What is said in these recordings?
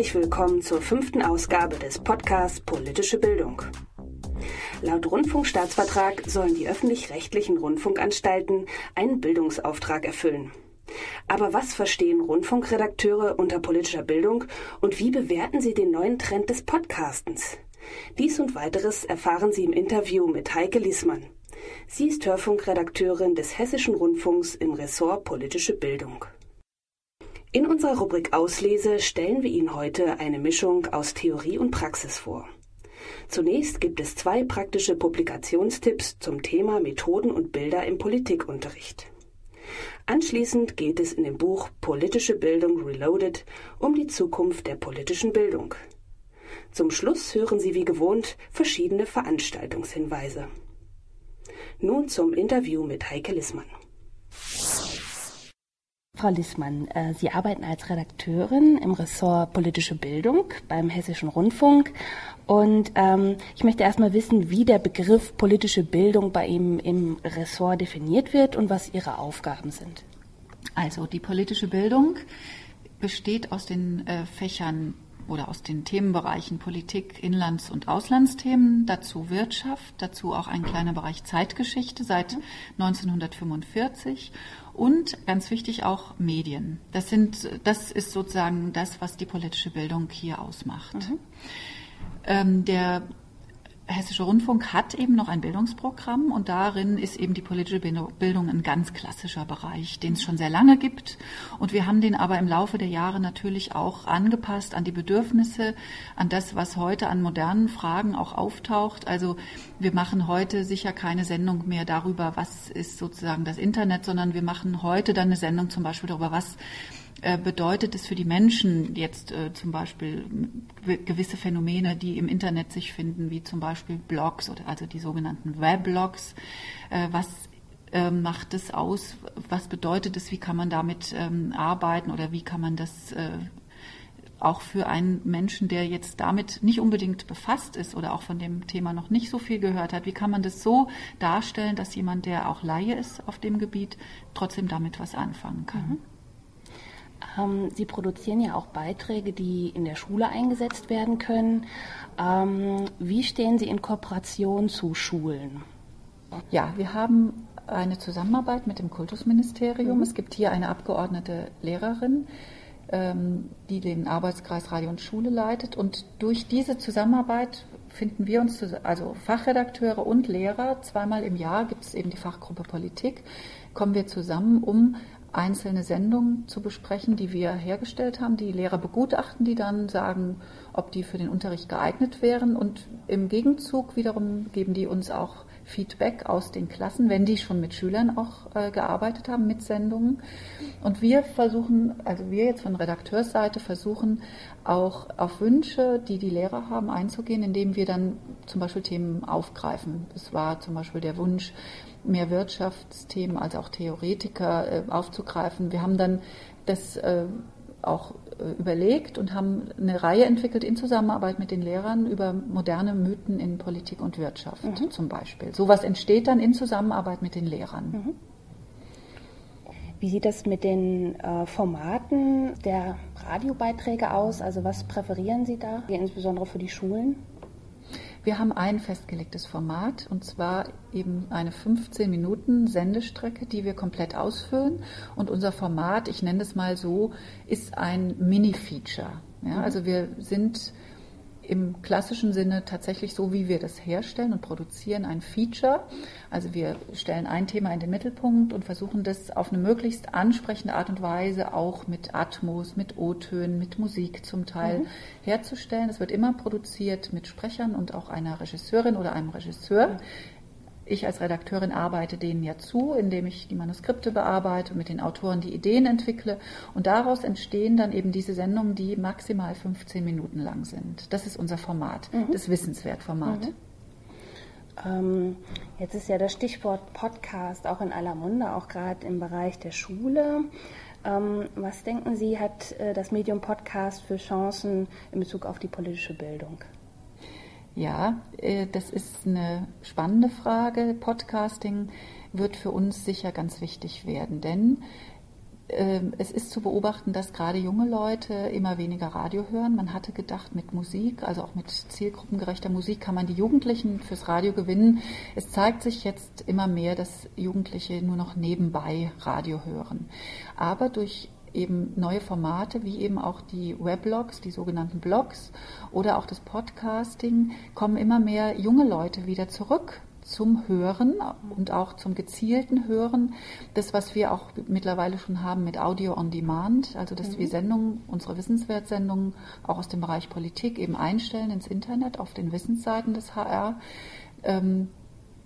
Herzlich willkommen zur fünften Ausgabe des Podcasts Politische Bildung. Laut Rundfunkstaatsvertrag sollen die öffentlich-rechtlichen Rundfunkanstalten einen Bildungsauftrag erfüllen. Aber was verstehen Rundfunkredakteure unter politischer Bildung und wie bewerten sie den neuen Trend des Podcastens? Dies und weiteres erfahren Sie im Interview mit Heike Liesmann. Sie ist Hörfunkredakteurin des Hessischen Rundfunks im Ressort Politische Bildung. In unserer Rubrik Auslese stellen wir Ihnen heute eine Mischung aus Theorie und Praxis vor. Zunächst gibt es zwei praktische Publikationstipps zum Thema Methoden und Bilder im Politikunterricht. Anschließend geht es in dem Buch Politische Bildung Reloaded um die Zukunft der politischen Bildung. Zum Schluss hören Sie wie gewohnt verschiedene Veranstaltungshinweise. Nun zum Interview mit Heike Lissmann. Frau Lissmann, äh, Sie arbeiten als Redakteurin im Ressort Politische Bildung beim Hessischen Rundfunk. Und ähm, ich möchte erstmal wissen, wie der Begriff politische Bildung bei Ihnen im Ressort definiert wird und was Ihre Aufgaben sind. Also die politische Bildung besteht aus den äh, Fächern oder aus den Themenbereichen Politik, Inlands- und Auslandsthemen, dazu Wirtschaft, dazu auch ein kleiner Bereich Zeitgeschichte seit 1945 und ganz wichtig auch Medien. Das sind, das ist sozusagen das, was die politische Bildung hier ausmacht. Mhm. Ähm, der Hessische Rundfunk hat eben noch ein Bildungsprogramm und darin ist eben die politische Bildung ein ganz klassischer Bereich, den es schon sehr lange gibt. Und wir haben den aber im Laufe der Jahre natürlich auch angepasst an die Bedürfnisse, an das, was heute an modernen Fragen auch auftaucht. Also wir machen heute sicher keine Sendung mehr darüber, was ist sozusagen das Internet, sondern wir machen heute dann eine Sendung zum Beispiel darüber, was bedeutet es für die Menschen jetzt äh, zum Beispiel gewisse Phänomene, die im Internet sich finden, wie zum Beispiel Blogs oder also die sogenannten Weblogs? Äh, was ähm, macht es aus? Was bedeutet es? Wie kann man damit ähm, arbeiten oder wie kann man das äh, auch für einen Menschen, der jetzt damit nicht unbedingt befasst ist oder auch von dem Thema noch nicht so viel gehört hat, wie kann man das so darstellen, dass jemand, der auch Laie ist auf dem Gebiet, trotzdem damit was anfangen kann? Mhm. Ähm, Sie produzieren ja auch Beiträge, die in der Schule eingesetzt werden können. Ähm, wie stehen Sie in Kooperation zu Schulen? Ja, wir haben eine Zusammenarbeit mit dem Kultusministerium. Mhm. Es gibt hier eine abgeordnete Lehrerin, ähm, die den Arbeitskreis Radio und Schule leitet. Und durch diese Zusammenarbeit finden wir uns, also Fachredakteure und Lehrer, zweimal im Jahr gibt es eben die Fachgruppe Politik, kommen wir zusammen, um einzelne Sendungen zu besprechen, die wir hergestellt haben. Die Lehrer begutachten die dann, sagen, ob die für den Unterricht geeignet wären und im Gegenzug wiederum geben die uns auch Feedback aus den Klassen, wenn die schon mit Schülern auch äh, gearbeitet haben mit Sendungen. Und wir versuchen, also wir jetzt von Redakteursseite versuchen auch auf Wünsche, die die Lehrer haben, einzugehen, indem wir dann zum Beispiel Themen aufgreifen. Es war zum Beispiel der Wunsch, mehr Wirtschaftsthemen als auch Theoretiker äh, aufzugreifen. Wir haben dann das äh, auch äh, überlegt und haben eine Reihe entwickelt in Zusammenarbeit mit den Lehrern über moderne Mythen in Politik und Wirtschaft mhm. zum Beispiel. Sowas entsteht dann in Zusammenarbeit mit den Lehrern. Mhm. Wie sieht das mit den äh, Formaten der Radiobeiträge aus? Also was präferieren Sie da, insbesondere für die Schulen? Wir haben ein festgelegtes Format und zwar eben eine 15 Minuten Sendestrecke, die wir komplett ausfüllen. Und unser Format, ich nenne es mal so, ist ein Mini-Feature. Ja, mhm. also wir sind im klassischen Sinne tatsächlich so, wie wir das herstellen und produzieren, ein Feature. Also wir stellen ein Thema in den Mittelpunkt und versuchen das auf eine möglichst ansprechende Art und Weise auch mit Atmos, mit O-Tönen, mit Musik zum Teil mhm. herzustellen. Es wird immer produziert mit Sprechern und auch einer Regisseurin oder einem Regisseur. Mhm ich als Redakteurin arbeite denen ja zu, indem ich die Manuskripte bearbeite und mit den Autoren die Ideen entwickle. Und daraus entstehen dann eben diese Sendungen, die maximal 15 Minuten lang sind. Das ist unser Format, mhm. das Wissenswertformat. Mhm. Ähm, jetzt ist ja das Stichwort Podcast auch in aller Munde, auch gerade im Bereich der Schule. Ähm, was denken Sie, hat äh, das Medium Podcast für Chancen in Bezug auf die politische Bildung? Ja, äh, das ist eine spannende Frage. Podcasting wird für uns sicher ganz wichtig werden, denn ähm, es ist zu beobachten, dass gerade junge Leute immer weniger Radio hören. Man hatte gedacht, mit Musik, also auch mit zielgruppengerechter Musik, kann man die Jugendlichen fürs Radio gewinnen. Es zeigt sich jetzt immer mehr, dass Jugendliche nur noch nebenbei Radio hören. Aber durch eben neue Formate, wie eben auch die Weblogs, die sogenannten Blogs oder auch das Podcasting, kommen immer mehr junge Leute wieder zurück zum Hören und auch zum gezielten Hören. Das, was wir auch mittlerweile schon haben mit Audio on Demand, also dass mhm. wir Sendungen, unsere Wissenswertsendungen auch aus dem Bereich Politik eben einstellen ins Internet auf den Wissensseiten des HR. Ähm,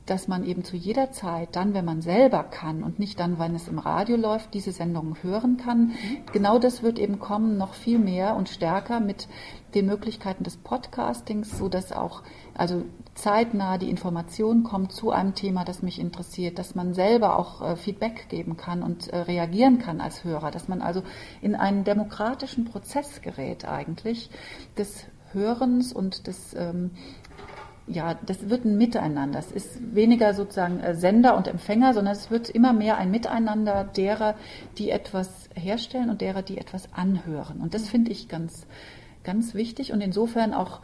dass man eben zu jeder Zeit, dann, wenn man selber kann und nicht dann, wenn es im Radio läuft, diese Sendungen hören kann. Mhm. Genau das wird eben kommen, noch viel mehr und stärker mit den Möglichkeiten des Podcastings, so dass auch also zeitnah die Information kommt zu einem Thema, das mich interessiert, dass man selber auch äh, Feedback geben kann und äh, reagieren kann als Hörer, dass man also in einen demokratischen Prozess gerät eigentlich des Hörens und des ähm, ja, das wird ein Miteinander. Es ist weniger sozusagen äh, Sender und Empfänger, sondern es wird immer mehr ein Miteinander derer, die etwas herstellen und derer, die etwas anhören. Und das finde ich ganz, ganz wichtig und insofern auch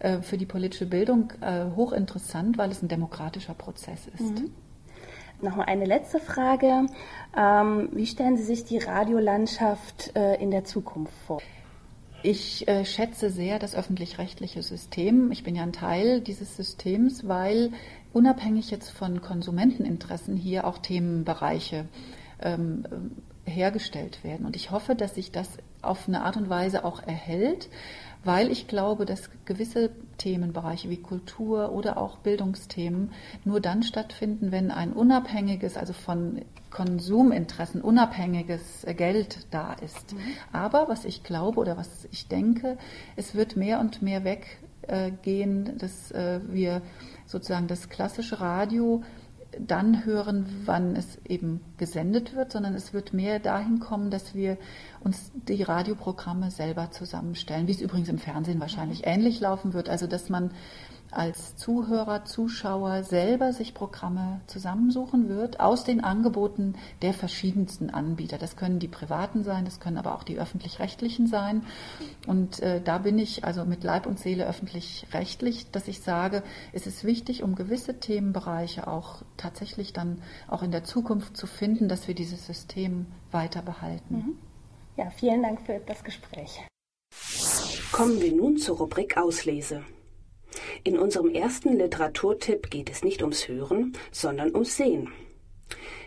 äh, für die politische Bildung äh, hochinteressant, weil es ein demokratischer Prozess ist. Mhm. Nochmal eine letzte Frage. Ähm, wie stellen Sie sich die Radiolandschaft in der Zukunft vor? Ich äh, schätze sehr das öffentlich-rechtliche System. Ich bin ja ein Teil dieses Systems, weil unabhängig jetzt von Konsumenteninteressen hier auch Themenbereiche ähm, hergestellt werden. Und ich hoffe, dass sich das auf eine Art und Weise auch erhält, weil ich glaube, dass gewisse Themenbereiche wie Kultur oder auch Bildungsthemen nur dann stattfinden, wenn ein unabhängiges, also von Konsuminteressen unabhängiges Geld da ist. Mhm. Aber was ich glaube oder was ich denke, es wird mehr und mehr weggehen, dass äh, wir sozusagen das klassische Radio dann hören, wann es eben gesendet wird, sondern es wird mehr dahin kommen, dass wir uns die Radioprogramme selber zusammenstellen, wie es übrigens im Fernsehen wahrscheinlich ähnlich laufen wird. Also dass man als Zuhörer, Zuschauer selber sich Programme zusammensuchen wird aus den Angeboten der verschiedensten Anbieter. Das können die privaten sein, das können aber auch die öffentlich-rechtlichen sein. Und äh, da bin ich also mit Leib und Seele öffentlich-rechtlich, dass ich sage, es ist wichtig, um gewisse Themenbereiche auch tatsächlich dann auch in der Zukunft zu finden, dass wir dieses System weiter behalten. Mhm. Ja, vielen Dank für das Gespräch. Kommen wir nun zur Rubrik Auslese. In unserem ersten Literaturtipp geht es nicht ums Hören, sondern ums Sehen.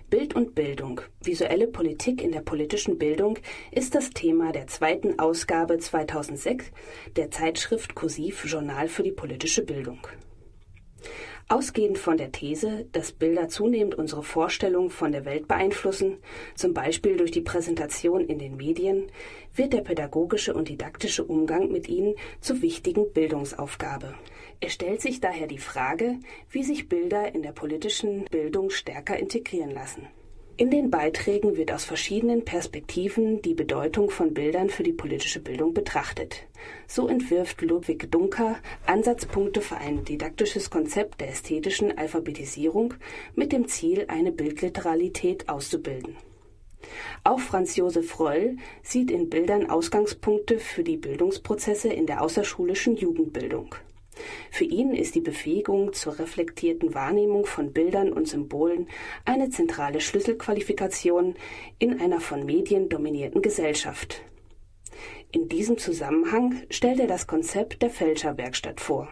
Bild und Bildung, visuelle Politik in der politischen Bildung ist das Thema der zweiten Ausgabe 2006 der Zeitschrift Kursiv Journal für die politische Bildung. Ausgehend von der These, dass Bilder zunehmend unsere Vorstellung von der Welt beeinflussen, zum Beispiel durch die Präsentation in den Medien, wird der pädagogische und didaktische Umgang mit ihnen zur wichtigen Bildungsaufgabe. Es stellt sich daher die Frage, wie sich Bilder in der politischen Bildung stärker integrieren lassen. In den Beiträgen wird aus verschiedenen Perspektiven die Bedeutung von Bildern für die politische Bildung betrachtet. So entwirft Ludwig Dunker Ansatzpunkte für ein didaktisches Konzept der ästhetischen Alphabetisierung mit dem Ziel, eine Bildliteralität auszubilden. Auch Franz Josef Röll sieht in Bildern Ausgangspunkte für die Bildungsprozesse in der außerschulischen Jugendbildung. Für ihn ist die Befähigung zur reflektierten Wahrnehmung von Bildern und Symbolen eine zentrale Schlüsselqualifikation in einer von Medien dominierten Gesellschaft. In diesem Zusammenhang stellt er das Konzept der Fälscherwerkstatt vor.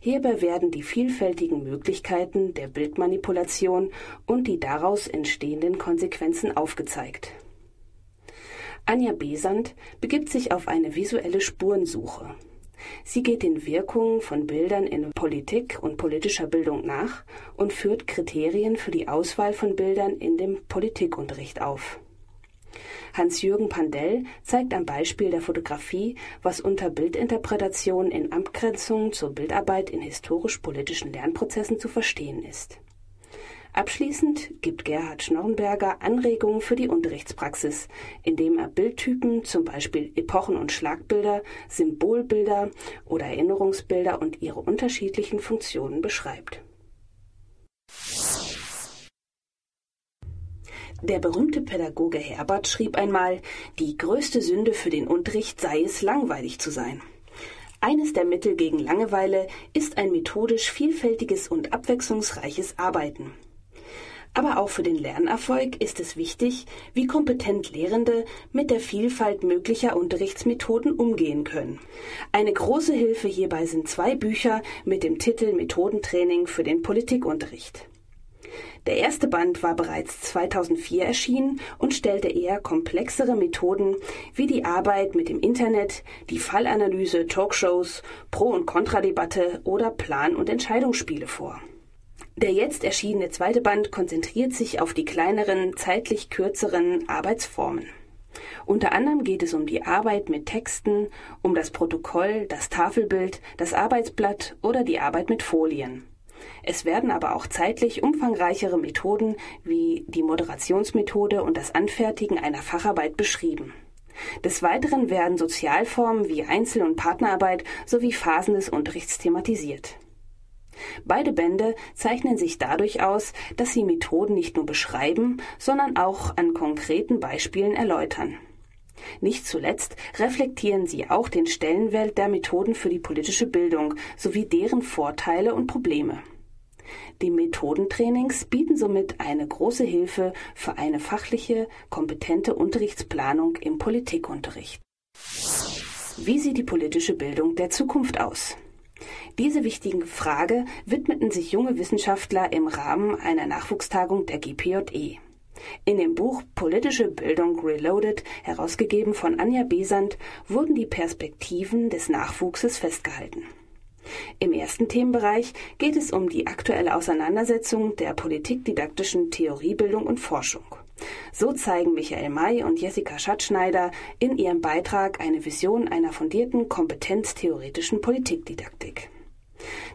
Hierbei werden die vielfältigen Möglichkeiten der Bildmanipulation und die daraus entstehenden Konsequenzen aufgezeigt. Anja Besant begibt sich auf eine visuelle Spurensuche. Sie geht den Wirkungen von Bildern in Politik und politischer Bildung nach und führt Kriterien für die Auswahl von Bildern in dem Politikunterricht auf. Hans-Jürgen Pandell zeigt am Beispiel der Fotografie, was unter Bildinterpretation in Abgrenzung zur Bildarbeit in historisch-politischen Lernprozessen zu verstehen ist. Abschließend gibt Gerhard Schnorrenberger Anregungen für die Unterrichtspraxis, indem er Bildtypen, zum Beispiel Epochen- und Schlagbilder, Symbolbilder oder Erinnerungsbilder und ihre unterschiedlichen Funktionen beschreibt. Der berühmte Pädagoge Herbert schrieb einmal, die größte Sünde für den Unterricht sei es, langweilig zu sein. Eines der Mittel gegen Langeweile ist ein methodisch vielfältiges und abwechslungsreiches Arbeiten. Aber auch für den Lernerfolg ist es wichtig, wie kompetent Lehrende mit der Vielfalt möglicher Unterrichtsmethoden umgehen können. Eine große Hilfe hierbei sind zwei Bücher mit dem Titel Methodentraining für den Politikunterricht. Der erste Band war bereits 2004 erschienen und stellte eher komplexere Methoden wie die Arbeit mit dem Internet, die Fallanalyse, Talkshows, Pro- und Kontradebatte oder Plan- und Entscheidungsspiele vor. Der jetzt erschienene zweite Band konzentriert sich auf die kleineren, zeitlich kürzeren Arbeitsformen. Unter anderem geht es um die Arbeit mit Texten, um das Protokoll, das Tafelbild, das Arbeitsblatt oder die Arbeit mit Folien. Es werden aber auch zeitlich umfangreichere Methoden wie die Moderationsmethode und das Anfertigen einer Facharbeit beschrieben. Des Weiteren werden Sozialformen wie Einzel- und Partnerarbeit sowie Phasen des Unterrichts thematisiert. Beide Bände zeichnen sich dadurch aus, dass sie Methoden nicht nur beschreiben, sondern auch an konkreten Beispielen erläutern. Nicht zuletzt reflektieren sie auch den Stellenwert der Methoden für die politische Bildung sowie deren Vorteile und Probleme. Die Methodentrainings bieten somit eine große Hilfe für eine fachliche, kompetente Unterrichtsplanung im Politikunterricht. Wie sieht die politische Bildung der Zukunft aus? Diese wichtige Frage widmeten sich junge Wissenschaftler im Rahmen einer Nachwuchstagung der GPJE. In dem Buch Politische Bildung Reloaded, herausgegeben von Anja Besant, wurden die Perspektiven des Nachwuchses festgehalten. Im ersten Themenbereich geht es um die aktuelle Auseinandersetzung der politikdidaktischen Theoriebildung und Forschung. So zeigen Michael May und Jessica Schatzschneider in ihrem Beitrag eine Vision einer fundierten kompetenztheoretischen Politikdidaktik.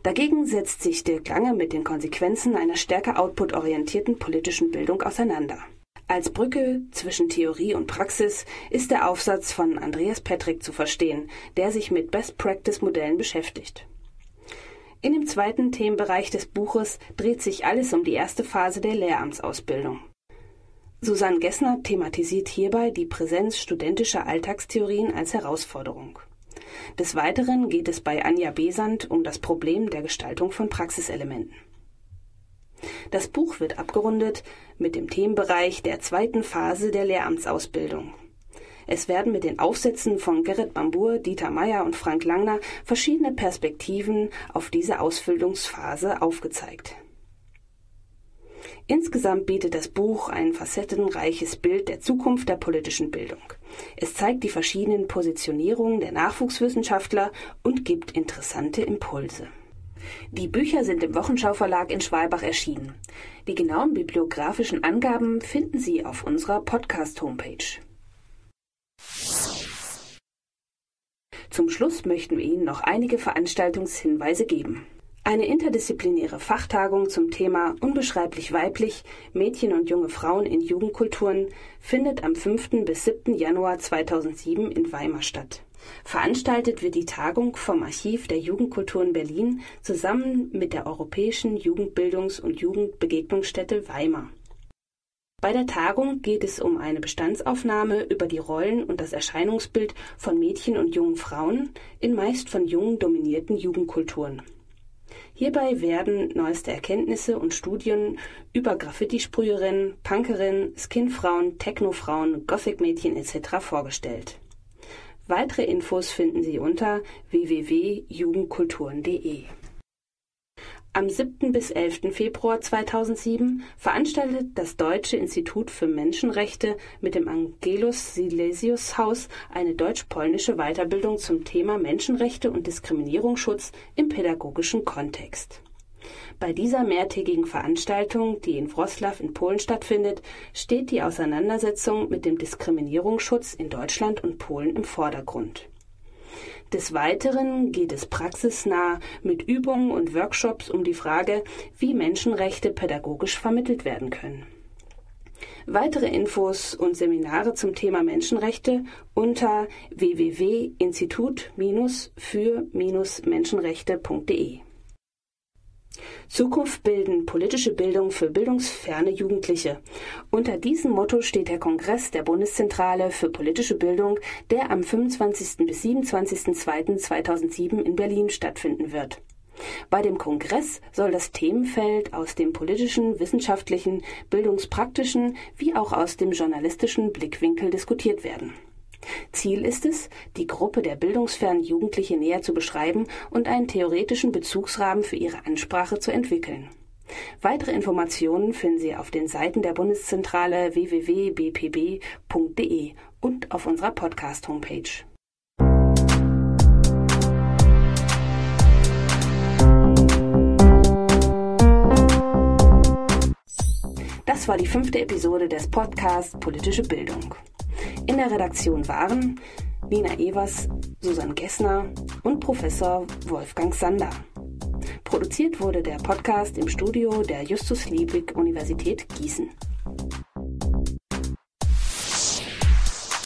Dagegen setzt sich Dirk Lange mit den Konsequenzen einer stärker output-orientierten politischen Bildung auseinander. Als Brücke zwischen Theorie und Praxis ist der Aufsatz von Andreas Petrick zu verstehen, der sich mit Best-Practice-Modellen beschäftigt. In dem zweiten Themenbereich des Buches dreht sich alles um die erste Phase der Lehramtsausbildung. Susanne Gessner thematisiert hierbei die Präsenz studentischer Alltagstheorien als Herausforderung. Des Weiteren geht es bei Anja Besant um das Problem der Gestaltung von Praxiselementen. Das Buch wird abgerundet mit dem Themenbereich der zweiten Phase der Lehramtsausbildung. Es werden mit den Aufsätzen von Gerrit Bambur, Dieter Meyer und Frank Langner verschiedene Perspektiven auf diese Ausbildungsphase aufgezeigt. Insgesamt bietet das Buch ein facettenreiches Bild der Zukunft der politischen Bildung. Es zeigt die verschiedenen Positionierungen der Nachwuchswissenschaftler und gibt interessante Impulse. Die Bücher sind im Wochenschau Verlag in Schwalbach erschienen. Die genauen bibliografischen Angaben finden Sie auf unserer Podcast-Homepage. Zum Schluss möchten wir Ihnen noch einige Veranstaltungshinweise geben. Eine interdisziplinäre Fachtagung zum Thema Unbeschreiblich weiblich Mädchen und junge Frauen in Jugendkulturen findet am 5. bis 7. Januar 2007 in Weimar statt. Veranstaltet wird die Tagung vom Archiv der Jugendkulturen Berlin zusammen mit der Europäischen Jugendbildungs- und Jugendbegegnungsstätte Weimar. Bei der Tagung geht es um eine Bestandsaufnahme über die Rollen und das Erscheinungsbild von Mädchen und jungen Frauen in meist von Jungen dominierten Jugendkulturen. Hierbei werden neueste Erkenntnisse und Studien über Graffiti-Sprüherinnen, Punkerinnen, Skinfrauen, Technofrauen, Gothic-Mädchen etc. vorgestellt. Weitere Infos finden Sie unter www.jugendkulturen.de. Am 7. bis 11. Februar 2007 veranstaltet das Deutsche Institut für Menschenrechte mit dem Angelus Silesius Haus eine deutsch-polnische Weiterbildung zum Thema Menschenrechte und Diskriminierungsschutz im pädagogischen Kontext. Bei dieser mehrtägigen Veranstaltung, die in Wroclaw in Polen stattfindet, steht die Auseinandersetzung mit dem Diskriminierungsschutz in Deutschland und Polen im Vordergrund. Des Weiteren geht es praxisnah mit Übungen und Workshops um die Frage, wie Menschenrechte pädagogisch vermittelt werden können. Weitere Infos und Seminare zum Thema Menschenrechte unter www.institut-für-menschenrechte.de Zukunft bilden politische Bildung für bildungsferne Jugendliche. Unter diesem Motto steht der Kongress der Bundeszentrale für politische Bildung, der am 25. bis 27.02.2007 in Berlin stattfinden wird. Bei dem Kongress soll das Themenfeld aus dem politischen, wissenschaftlichen, bildungspraktischen wie auch aus dem journalistischen Blickwinkel diskutiert werden. Ziel ist es, die Gruppe der bildungsfernen Jugendliche näher zu beschreiben und einen theoretischen Bezugsrahmen für ihre Ansprache zu entwickeln. Weitere Informationen finden Sie auf den Seiten der Bundeszentrale www.bpb.de und auf unserer Podcast-Homepage. Das war die fünfte Episode des Podcasts Politische Bildung. In der Redaktion waren Nina Evers, Susanne Gessner und Professor Wolfgang Sander. Produziert wurde der Podcast im Studio der Justus Liebig Universität Gießen.